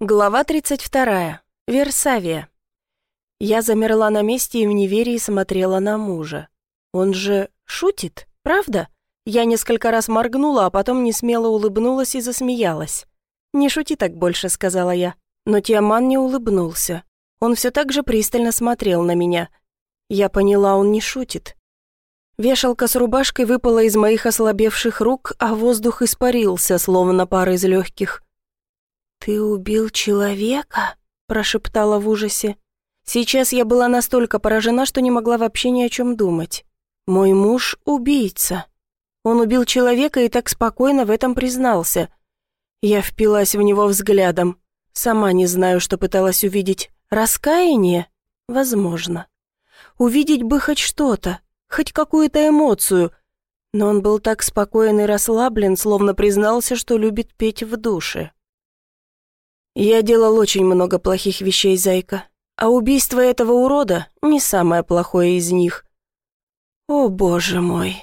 Глава 32. Версавия. Я замерла на месте и в неверии смотрела на мужа. Он же шутит, правда? Я несколько раз моргнула, а потом несмело улыбнулась и засмеялась. «Не шути так больше», — сказала я. Но Тиаман не улыбнулся. Он все так же пристально смотрел на меня. Я поняла, он не шутит. Вешалка с рубашкой выпала из моих ослабевших рук, а воздух испарился, словно пар из легких. «Ты убил человека?» – прошептала в ужасе. Сейчас я была настолько поражена, что не могла вообще ни о чем думать. Мой муж – убийца. Он убил человека и так спокойно в этом признался. Я впилась в него взглядом. Сама не знаю, что пыталась увидеть. Раскаяние? Возможно. Увидеть бы хоть что-то, хоть какую-то эмоцию. Но он был так спокоен и расслаблен, словно признался, что любит петь в душе. «Я делал очень много плохих вещей, зайка, а убийство этого урода не самое плохое из них. О, боже мой!»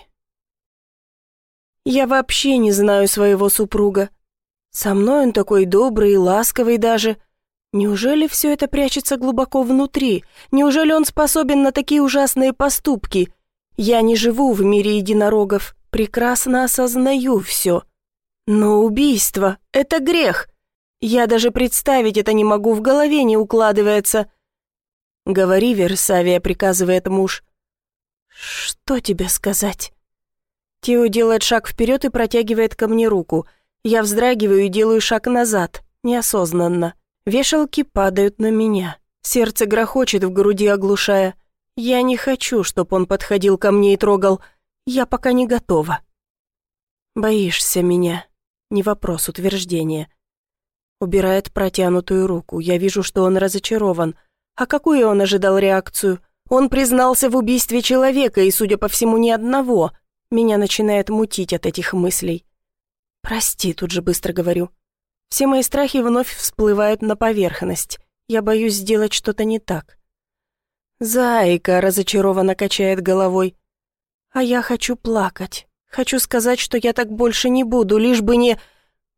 «Я вообще не знаю своего супруга. Со мной он такой добрый и ласковый даже. Неужели все это прячется глубоко внутри? Неужели он способен на такие ужасные поступки? Я не живу в мире единорогов, прекрасно осознаю все. Но убийство — это грех!» Я даже представить это не могу, в голове не укладывается. «Говори, Версавия», — приказывает муж. «Что тебе сказать?» Тео делает шаг вперед и протягивает ко мне руку. Я вздрагиваю и делаю шаг назад, неосознанно. Вешалки падают на меня. Сердце грохочет в груди, оглушая. Я не хочу, чтобы он подходил ко мне и трогал. Я пока не готова. «Боишься меня?» Не вопрос утверждения. Убирает протянутую руку. Я вижу, что он разочарован. А какую он ожидал реакцию? Он признался в убийстве человека, и, судя по всему, ни одного. Меня начинает мутить от этих мыслей. «Прости», тут же быстро говорю. Все мои страхи вновь всплывают на поверхность. Я боюсь сделать что-то не так. «Зайка», — разочарованно качает головой. «А я хочу плакать. Хочу сказать, что я так больше не буду, лишь бы не...»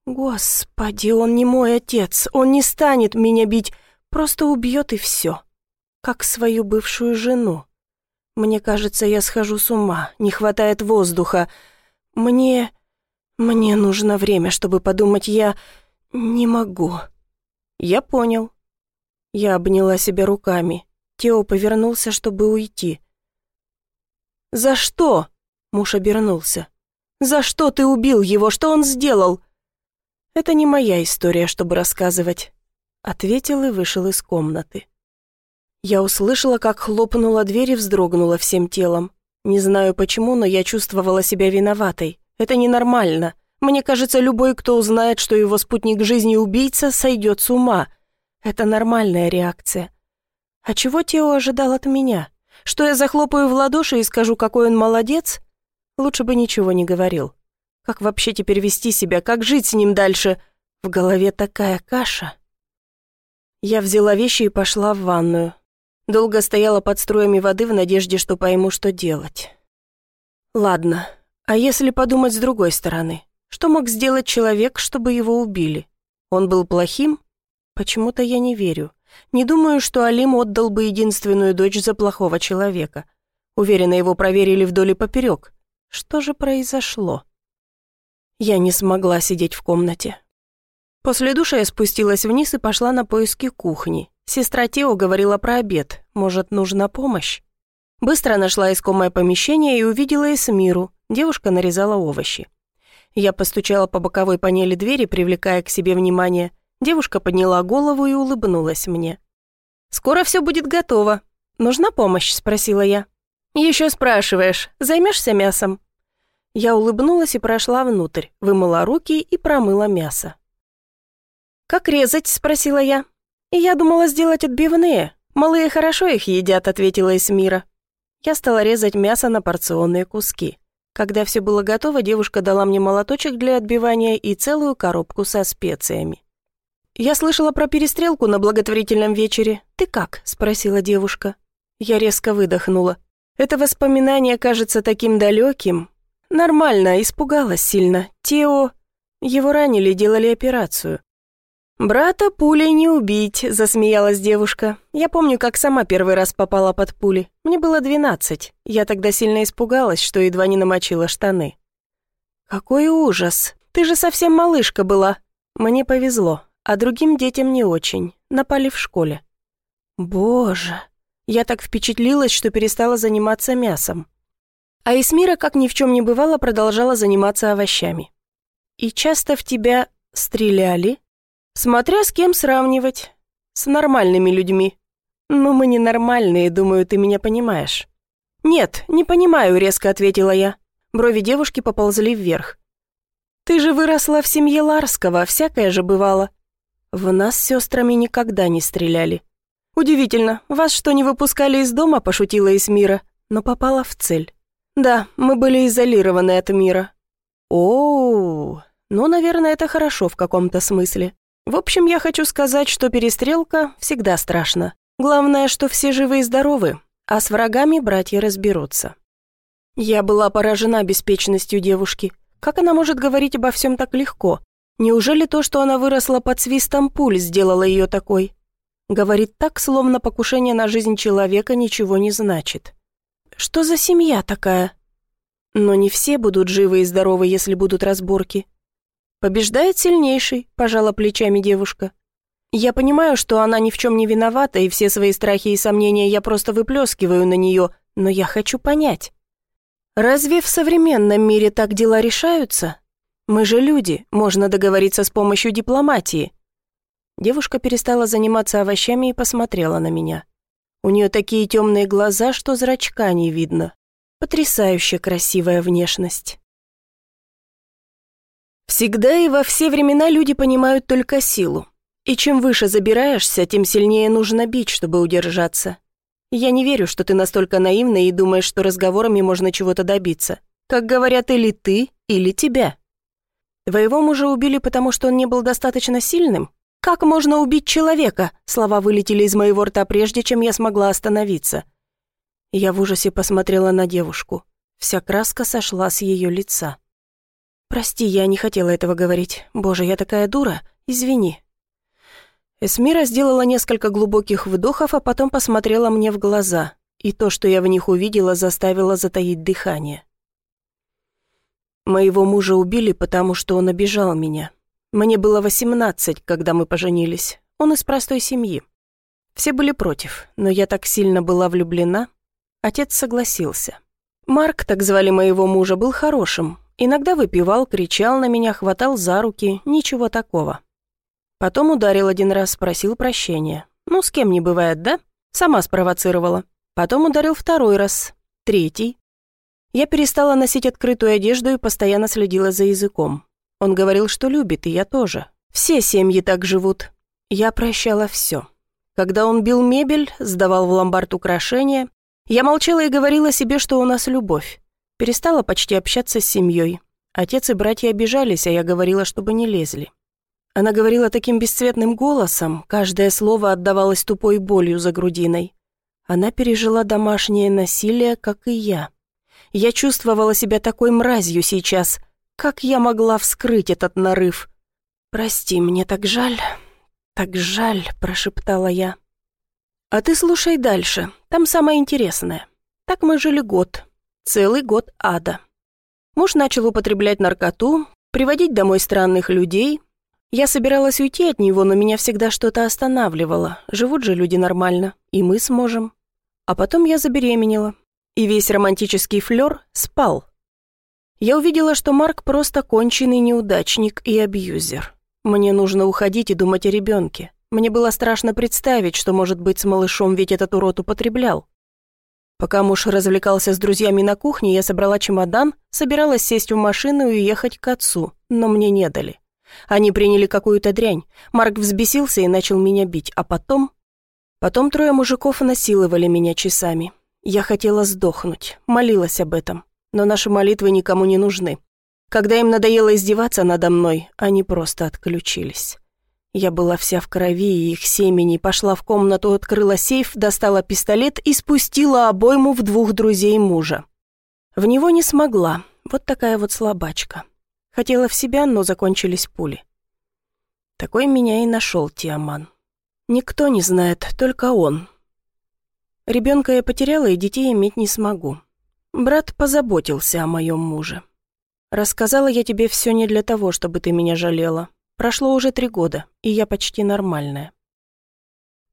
Господи, он не мой отец, он не станет меня бить, просто убьет и все. Как свою бывшую жену. Мне кажется, я схожу с ума, не хватает воздуха. Мне... мне нужно время, чтобы подумать, я... не могу. Я понял. Я обняла себя руками. Тео повернулся, чтобы уйти. «За что?» — муж обернулся. «За что ты убил его? Что он сделал?» «Это не моя история, чтобы рассказывать», — ответил и вышел из комнаты. Я услышала, как хлопнула дверь и вздрогнула всем телом. Не знаю почему, но я чувствовала себя виноватой. Это ненормально. Мне кажется, любой, кто узнает, что его спутник жизни убийца, сойдет с ума. Это нормальная реакция. А чего Тео ожидал от меня? Что я захлопаю в ладоши и скажу, какой он молодец? Лучше бы ничего не говорил. Как вообще теперь вести себя, как жить с ним дальше? В голове такая каша. Я взяла вещи и пошла в ванную. Долго стояла под струями воды в надежде, что пойму, что делать. Ладно, а если подумать с другой стороны? Что мог сделать человек, чтобы его убили? Он был плохим? Почему-то я не верю. Не думаю, что Алим отдал бы единственную дочь за плохого человека. Уверена, его проверили вдоль и поперек. Что же произошло? Я не смогла сидеть в комнате. После душа я спустилась вниз и пошла на поиски кухни. Сестра Тео говорила про обед, может, нужна помощь. Быстро нашла искомое помещение и увидела Эсмиру. Девушка нарезала овощи. Я постучала по боковой панели двери, привлекая к себе внимание. Девушка подняла голову и улыбнулась мне. «Скоро все будет готово. Нужна помощь?» – спросила я. «Еще спрашиваешь. Займешься мясом?» Я улыбнулась и прошла внутрь, вымыла руки и промыла мясо. «Как резать?» – спросила я. И «Я думала сделать отбивные. Малые хорошо их едят», – ответила Эсмира. Я стала резать мясо на порционные куски. Когда все было готово, девушка дала мне молоточек для отбивания и целую коробку со специями. «Я слышала про перестрелку на благотворительном вечере. Ты как?» – спросила девушка. Я резко выдохнула. Это воспоминание кажется таким далеким, Нормально, испугалась сильно. Тео... Его ранили, делали операцию. «Брата пулей не убить», — засмеялась девушка. «Я помню, как сама первый раз попала под пули. Мне было двенадцать. Я тогда сильно испугалась, что едва не намочила штаны». «Какой ужас! Ты же совсем малышка была!» «Мне повезло, а другим детям не очень. Напали в школе». «Боже!» Я так впечатлилась, что перестала заниматься мясом. А Эсмира, как ни в чем не бывало, продолжала заниматься овощами. «И часто в тебя стреляли?» Смотря с кем сравнивать. С нормальными людьми. Ну, мы ненормальные, думаю, ты меня понимаешь. Нет, не понимаю, резко ответила я. Брови девушки поползли вверх. Ты же выросла в семье Ларского, всякое же бывало. В нас с сестрами никогда не стреляли. Удивительно, вас что, не выпускали из дома, пошутила Эсмира, но попала в цель. Да, мы были изолированы от мира. О, ну, наверное, это хорошо в каком-то смысле. В общем, я хочу сказать, что перестрелка всегда страшна. Главное, что все живы и здоровы, а с врагами братья разберутся. Я была поражена беспечностью девушки. Как она может говорить обо всем так легко? Неужели то, что она выросла под свистом пуль, сделало ее такой? Говорит так, словно покушение на жизнь человека ничего не значит. Что за семья такая? Но не все будут живы и здоровы, если будут разборки. «Побеждает сильнейший», – пожала плечами девушка. «Я понимаю, что она ни в чем не виновата, и все свои страхи и сомнения я просто выплескиваю на нее, но я хочу понять. Разве в современном мире так дела решаются? Мы же люди, можно договориться с помощью дипломатии». Девушка перестала заниматься овощами и посмотрела на меня. У нее такие темные глаза, что зрачка не видно. Потрясающе красивая внешность. Всегда и во все времена люди понимают только силу. И чем выше забираешься, тем сильнее нужно бить, чтобы удержаться. Я не верю, что ты настолько наивна и думаешь, что разговорами можно чего-то добиться. Как говорят, или ты, или тебя. Твоего мужа убили, потому что он не был достаточно сильным? Как можно убить человека? Слова вылетели из моего рта, прежде чем я смогла остановиться. Я в ужасе посмотрела на девушку. Вся краска сошла с ее лица. «Прости, я не хотела этого говорить. Боже, я такая дура. Извини». Эсмира сделала несколько глубоких вдохов, а потом посмотрела мне в глаза, и то, что я в них увидела, заставило затаить дыхание. Моего мужа убили, потому что он обижал меня. Мне было восемнадцать, когда мы поженились. Он из простой семьи. Все были против, но я так сильно была влюблена. Отец согласился. Марк, так звали моего мужа, был хорошим, Иногда выпивал, кричал на меня, хватал за руки, ничего такого. Потом ударил один раз, спросил прощения. Ну, с кем не бывает, да? Сама спровоцировала. Потом ударил второй раз, третий. Я перестала носить открытую одежду и постоянно следила за языком. Он говорил, что любит, и я тоже. Все семьи так живут. Я прощала все. Когда он бил мебель, сдавал в ломбард украшения, я молчала и говорила себе, что у нас любовь. Перестала почти общаться с семьей. Отец и братья обижались, а я говорила, чтобы не лезли. Она говорила таким бесцветным голосом, каждое слово отдавалось тупой болью за грудиной. Она пережила домашнее насилие, как и я. Я чувствовала себя такой мразью сейчас. Как я могла вскрыть этот нарыв? «Прости, мне так жаль, так жаль», — прошептала я. «А ты слушай дальше, там самое интересное. Так мы жили год, Целый год ада. Муж начал употреблять наркоту, приводить домой странных людей. Я собиралась уйти от него, но меня всегда что-то останавливало. Живут же люди нормально, и мы сможем. А потом я забеременела, и весь романтический флёр спал. Я увидела, что Марк просто конченый неудачник и абьюзер. Мне нужно уходить и думать о ребенке. Мне было страшно представить, что может быть с малышом, ведь этот урод употреблял. Пока муж развлекался с друзьями на кухне, я собрала чемодан, собиралась сесть в машину и ехать к отцу, но мне не дали. Они приняли какую-то дрянь. Марк взбесился и начал меня бить, а потом... Потом трое мужиков насиловали меня часами. Я хотела сдохнуть, молилась об этом, но наши молитвы никому не нужны. Когда им надоело издеваться надо мной, они просто отключились. Я была вся в крови и их семени, пошла в комнату, открыла сейф, достала пистолет и спустила обойму в двух друзей мужа. В него не смогла, вот такая вот слабачка. Хотела в себя, но закончились пули. Такой меня и нашел Тиаман. Никто не знает, только он. Ребенка я потеряла и детей иметь не смогу. Брат позаботился о моем муже. Рассказала я тебе все не для того, чтобы ты меня жалела. Прошло уже три года, и я почти нормальная.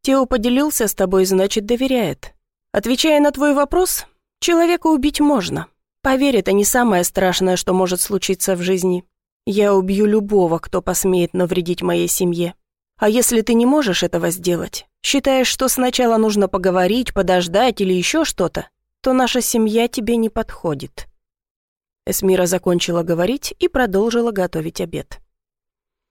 Тео поделился с тобой, значит, доверяет. Отвечая на твой вопрос, человека убить можно. Поверь, это не самое страшное, что может случиться в жизни. Я убью любого, кто посмеет навредить моей семье. А если ты не можешь этого сделать, считаешь, что сначала нужно поговорить, подождать или еще что-то, то наша семья тебе не подходит». Эсмира закончила говорить и продолжила готовить обед.